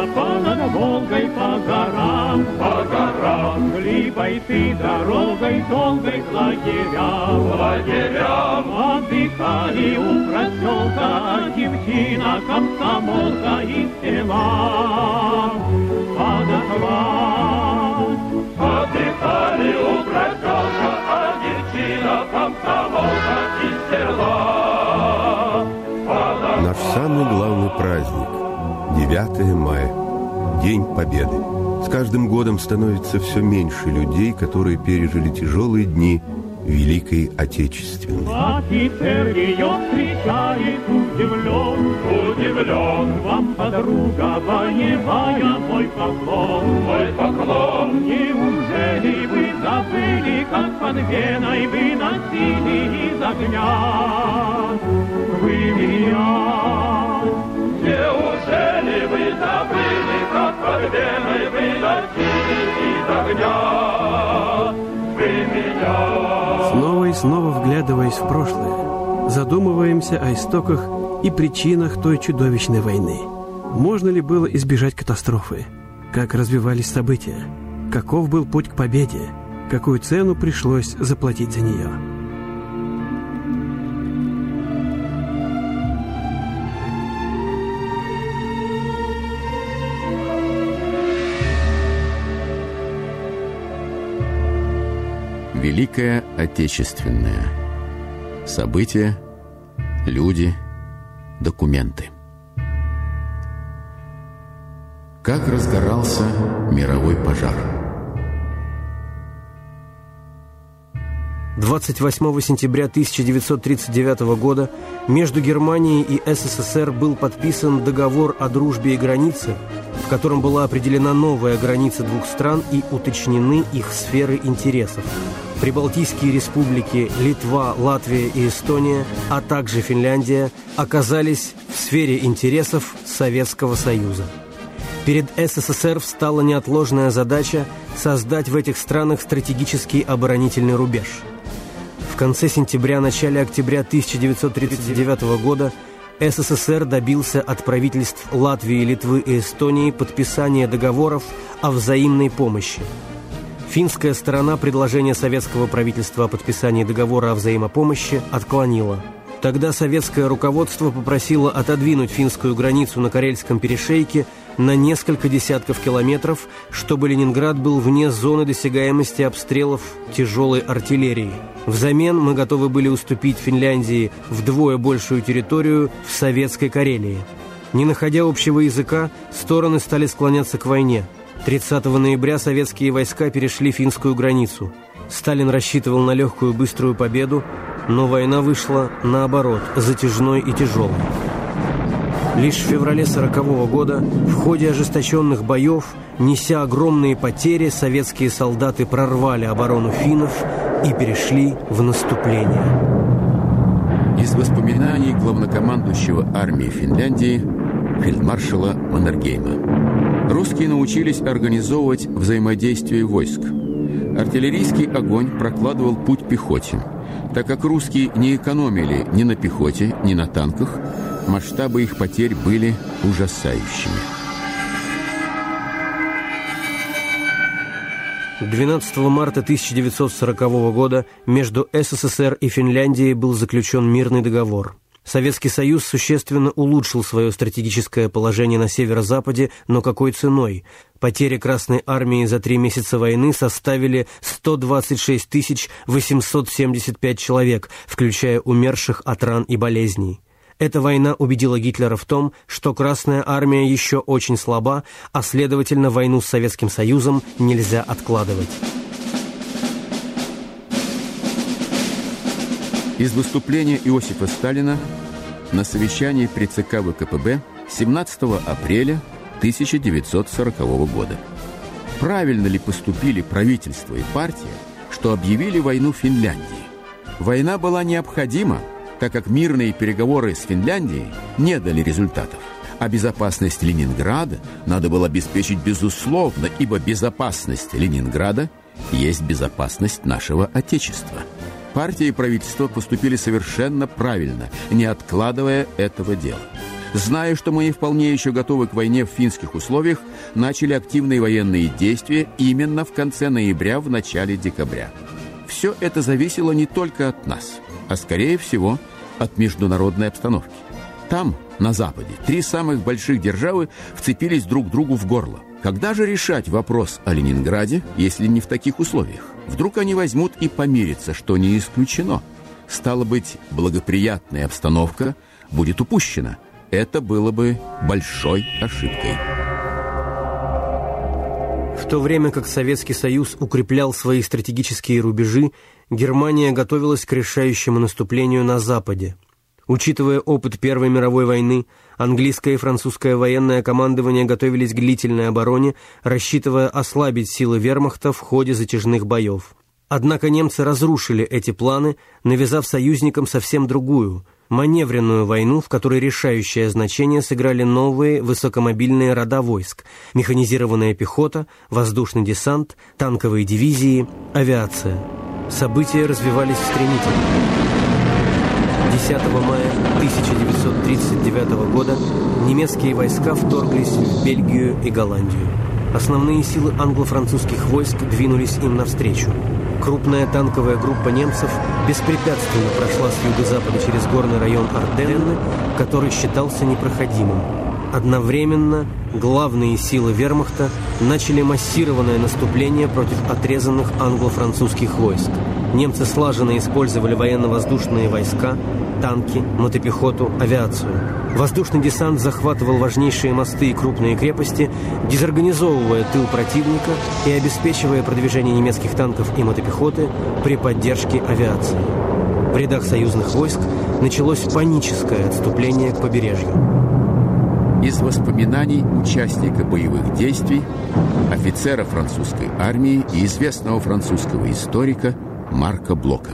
Ехая понад Волгой по горам, по горам, Шли бойцы дорогой долгой к лагерям, лагерям. Отдыхали у проселка девчина, комсомолка из села. Подошла, 9 мая, День Победы. С каждым годом становится все меньше людей, которые пережили тяжелые дни Великой Отечественной. Офицер ее встречает удивлен, удивлен. Вам, подруга боевая, мой поклон, мой поклон. Неужели вы забыли, как под Веной вы носили из огня? Вы меня. Веной вы носили из огня? Вы меня. Снова и снова вглядываясь в прошлое, задумываемся о истоках и причинах той чудовищной войны. Можно ли было избежать катастрофы? Как развивались события? Каков был путь к победе? Какую цену пришлось заплатить за нее? Великая Отечественная. События, люди, документы. Как разгорался мировой пожар? 28 сентября 1939 года между Германией и СССР был подписан договор о дружбе и границе, в котором была определена новая граница двух стран и уточнены их сферы интересов. Прибалтийские республики Литва, Латвия и Эстония, а также Финляндия оказались в сфере интересов Советского Союза. Перед СССР встала неотложная задача создать в этих странах стратегический оборонительный рубеж. Конце сентября-начале октября 1939 года СССР добился от правительств Латвии, Литвы и Эстонии подписания договоров о взаимной помощи. Финская сторона предложение советского правительства о подписании договора о взаимопомощи отклонила. Тогда советское руководство попросило отодвинуть финскую границу на Карельском перешейке на несколько десятков километров, чтобы Ленинград был вне зоны досягаемости обстрелов тяжелой артиллерии. Взамен мы готовы были уступить Финляндии вдвое большую территорию в Советской Карелии. Не находя общего языка, стороны стали склоняться к войне. 30 ноября советские войска перешли финскую границу. Сталин рассчитывал на легкую быструю победу, но война вышла, наоборот, затяжной и тяжелой. Лишь в феврале 40 года в ходе ожесточенных боев, неся огромные потери, советские солдаты прорвали оборону финнов и перешли в наступление. Из воспоминаний главнокомандующего армии Финляндии фельдмаршала Маннергейма. Русские научились организовывать взаимодействие войск. Артиллерийский огонь прокладывал путь пехоте. Так как русские не экономили ни на пехоте, ни на танках, масштабы их потерь были ужасающими. 12 марта 1940 года между СССР и Финляндией был заключен мирный договор. Советский Союз существенно улучшил свое стратегическое положение на северо-западе, но какой ценой? Потери Красной Армии за три месяца войны составили 126 875 человек, включая умерших от ран и болезней. Эта война убедила Гитлера в том, что Красная Армия еще очень слаба, а следовательно войну с Советским Союзом нельзя откладывать. Из выступления Иосифа Сталина на совещании при ЦК ВКПБ 17 апреля 1940 года. Правильно ли поступили правительство и партия, что объявили войну Финляндии? Война была необходима, так как мирные переговоры с Финляндией не дали результатов. А безопасность Ленинграда надо было обеспечить безусловно, ибо безопасность Ленинграда есть безопасность нашего Отечества. Партия и правительство поступили совершенно правильно, не откладывая этого дела. зная, что мы не вполне еще готовы к войне в финских условиях, начали активные военные действия именно в конце ноября, в начале декабря. Все это зависело не только от нас, а скорее всего от международной обстановки. Там, на Западе, три самых больших державы вцепились друг другу в горло. Когда же решать вопрос о Ленинграде, если не в таких условиях? Вдруг они возьмут и помирятся, что не исключено. Стало быть, благоприятная обстановка будет упущена. Это было бы большой ошибкой. То время как Советский Союз укреплял свои стратегические рубежи, Германия готовилась к решающему наступлению на Западе. Учитывая опыт Первой мировой войны, английское и французское военное командование готовились к длительной обороне, рассчитывая ослабить силы вермахта в ходе затяжных боев. Однако немцы разрушили эти планы, навязав союзникам совсем другую – маневренную войну, в которой решающее значение сыграли новые высокомобильные рода войск, механизированная пехота, воздушный десант, танковые дивизии, авиация. События развивались стремительно. 10 мая 1939 года немецкие войска вторглись в Бельгию и Голландию. Основные силы англо-французских войск двинулись им навстречу. Крупная танковая группа немцев беспрепятственно прошла с юго-запада через горный район Арденны, который считался непроходимым. Одновременно главные силы вермахта начали массированное наступление против отрезанных англо-французских войск. Немцы слаженно использовали военно-воздушные войска, танки, мотопехоту, авиацию. Воздушный десант захватывал важнейшие мосты и крупные крепости, дезорганизовывая тыл противника и обеспечивая продвижение немецких танков и мотопехоты при поддержке авиации. В рядах союзных войск началось паническое отступление к побережью из воспоминаний участника боевых действий, офицера французской армии и известного французского историка Марка Блока.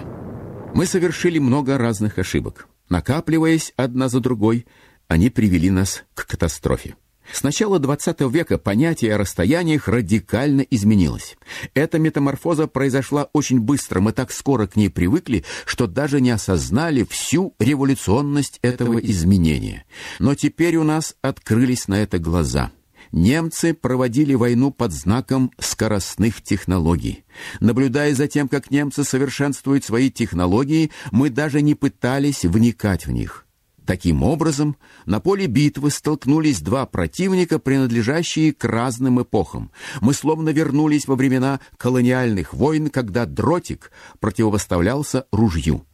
Мы совершили много разных ошибок. Накапливаясь одна за другой, они привели нас к катастрофе. С начала XX века понятие о расстояниях радикально изменилось. Эта метаморфоза произошла очень быстро, мы так скоро к ней привыкли, что даже не осознали всю революционность этого изменения. Но теперь у нас открылись на это глаза. Немцы проводили войну под знаком скоростных технологий. Наблюдая за тем, как немцы совершенствуют свои технологии, мы даже не пытались вникать в них. Таким образом, на поле битвы столкнулись два противника, принадлежащие к разным эпохам. Мы словно вернулись во времена колониальных войн, когда дротик противопоставлялся ружью.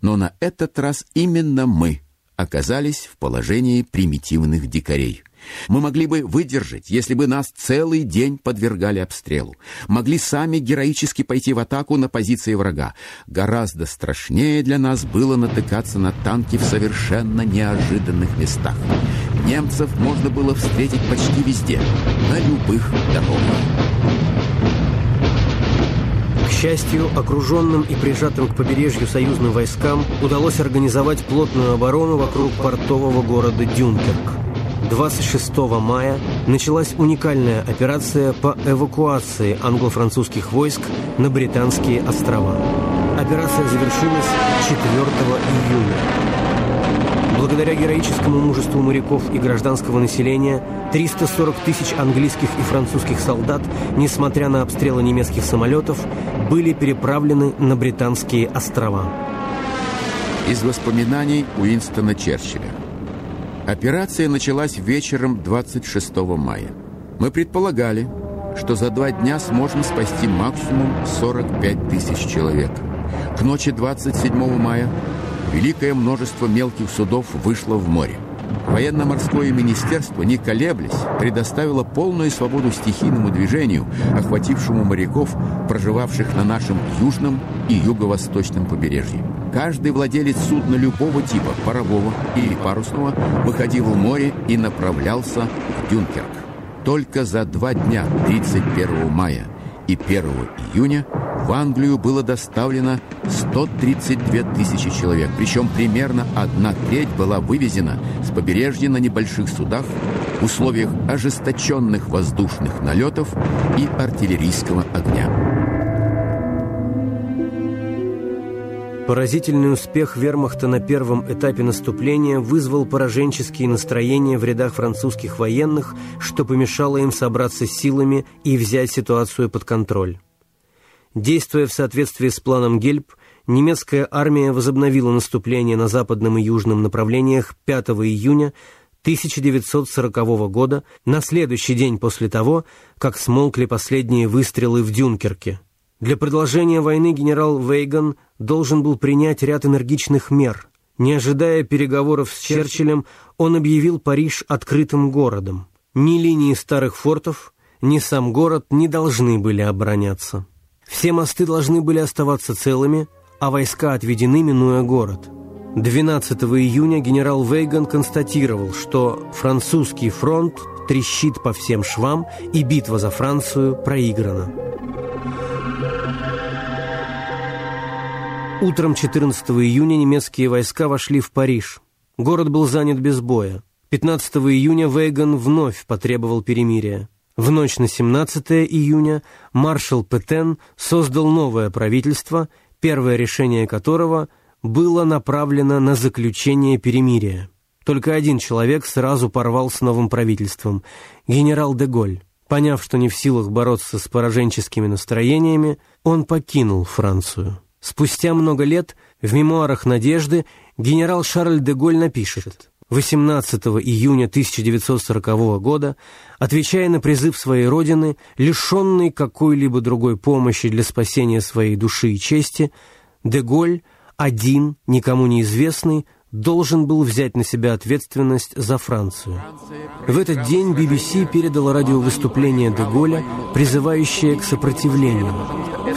Но на этот раз именно мы оказались в положении примитивных дикарей. Мы могли бы выдержать, если бы нас целый день подвергали обстрелу. Могли сами героически пойти в атаку на позиции врага. Гораздо страшнее для нас было натыкаться на танки в совершенно неожиданных местах. Немцев можно было встретить почти везде, на любых дорогах. К счастью, окруженным и прижатым к побережью союзным войскам удалось организовать плотную оборону вокруг портового города Дюнкерк. 26 мая началась уникальная операция по эвакуации англо-французских войск на Британские острова. Операция завершилась 4 июня. Благодаря героическому мужеству моряков и гражданского населения 340 тысяч английских и французских солдат, несмотря на обстрелы немецких самолетов, были переправлены на Британские острова. Из воспоминаний Уинстона Черчилля Операция началась вечером 26 мая. Мы предполагали, что за два дня сможем спасти максимум 45 тысяч человек. К ночи 27 мая великое множество мелких судов вышло в море. Военно-морское министерство, не колеблясь, предоставило полную свободу стихийному движению, охватившему моряков, проживавших на нашем южном и юго-восточном побережье. Каждый владелец судна любого типа, парового или парусного, выходил в море и направлялся в Дюнкерк. Только за два дня, 31 мая и 1 июня, в Англию было доставлено 132 тысячи человек, причем примерно одна треть была вывезена с побережья на небольших судах в условиях ожесточенных воздушных налетов и артиллерийского огня. Поразительный успех вермахта на первом этапе наступления вызвал пораженческие настроения в рядах французских военных, что помешало им собраться силами и взять ситуацию под контроль. Действуя в соответствии с планом Гельб, немецкая армия возобновила наступление на западном и южном направлениях 5 июня 1940 года, на следующий день после того, как смолкли последние выстрелы в Дюнкерке. Для продолжения войны генерал Вейган должен был принять ряд энергичных мер. Не ожидая переговоров с Черчиллем, он объявил Париж открытым городом. Ни линии старых фортов, ни сам город не должны были обороняться. Все мосты должны были оставаться целыми, а войска отведены, минуя город. 12 июня генерал Вейган констатировал, что французский фронт трещит по всем швам, и битва за Францию проиграна. Утром 14 июня немецкие войска вошли в Париж. Город был занят без боя. 15 июня Вейган вновь потребовал перемирия. В ночь на 17 июня маршал Петен создал новое правительство, первое решение которого было направлено на заключение перемирия. Только один человек сразу порвал с новым правительством – генерал де Голь. Поняв, что не в силах бороться с пораженческими настроениями, он покинул Францию. Спустя много лет в мемуарах «Надежды» генерал Шарль де Голь напишет 18 июня 1940 года, отвечая на призыв своей родины, лишенный какой-либо другой помощи для спасения своей души и чести, де Голь, один, никому неизвестный, должен был взять на себя ответственность за Францию. В этот день BBC передала радиовыступление де Голля, призывающее к сопротивлению.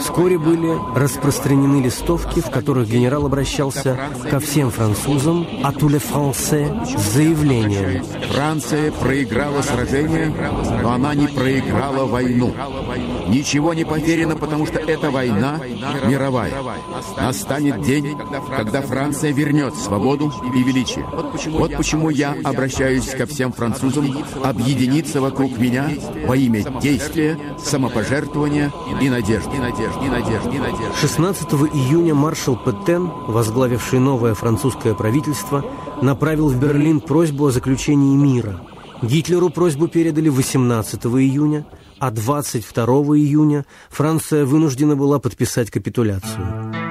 Вскоре были распространены листовки, в которых генерал обращался ко всем французам, tous les français, с заявлением. Франция проиграла сражение, но она не проиграла войну. Ничего не потеряно, потому что эта война мировая. Настанет день, когда Франция вернет свободу и величие. Вот почему я обращаюсь ко всем французам объединиться вокруг меня во имя действия, самопожертвования и надежды. 16 июня маршал Петтен, возглавивший новое французское правительство, направил в Берлин просьбу о заключении мира. Гитлеру просьбу передали 18 июня, а 22 июня Франция вынуждена была подписать капитуляцию.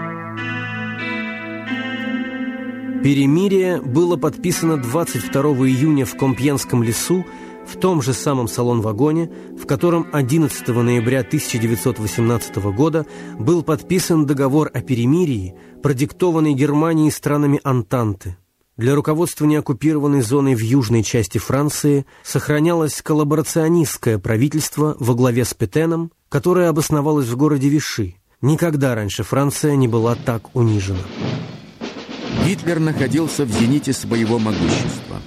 Перемирие было подписано 22 июня в Компьенском лесу в том же самом салон-вагоне, в котором 11 ноября 1918 года был подписан договор о перемирии, продиктованный Германией странами Антанты. Для руководствования оккупированной зоной в южной части Франции сохранялось коллаборационистское правительство во главе с Петеном, которое обосновалось в городе Виши. Никогда раньше Франция не была так унижена. Гитлер находился в зените своего могущества.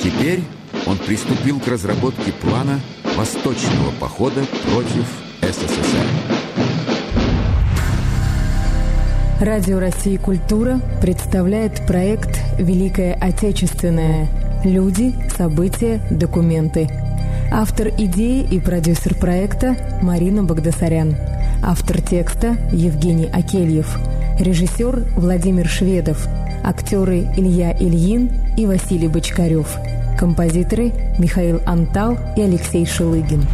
Теперь он приступил к разработке плана восточного похода против СССР. Радио России «Культура» представляет проект «Великое Отечественное. Люди, события, документы». Автор идеи и продюсер проекта Марина Багдасарян. Автор текста Евгений Акельев. Режиссер Владимир Шведов. Актеры Илья Ильин и Василий Бочкарев – Композиторы Михаил Антал и Алексей Шелыгин.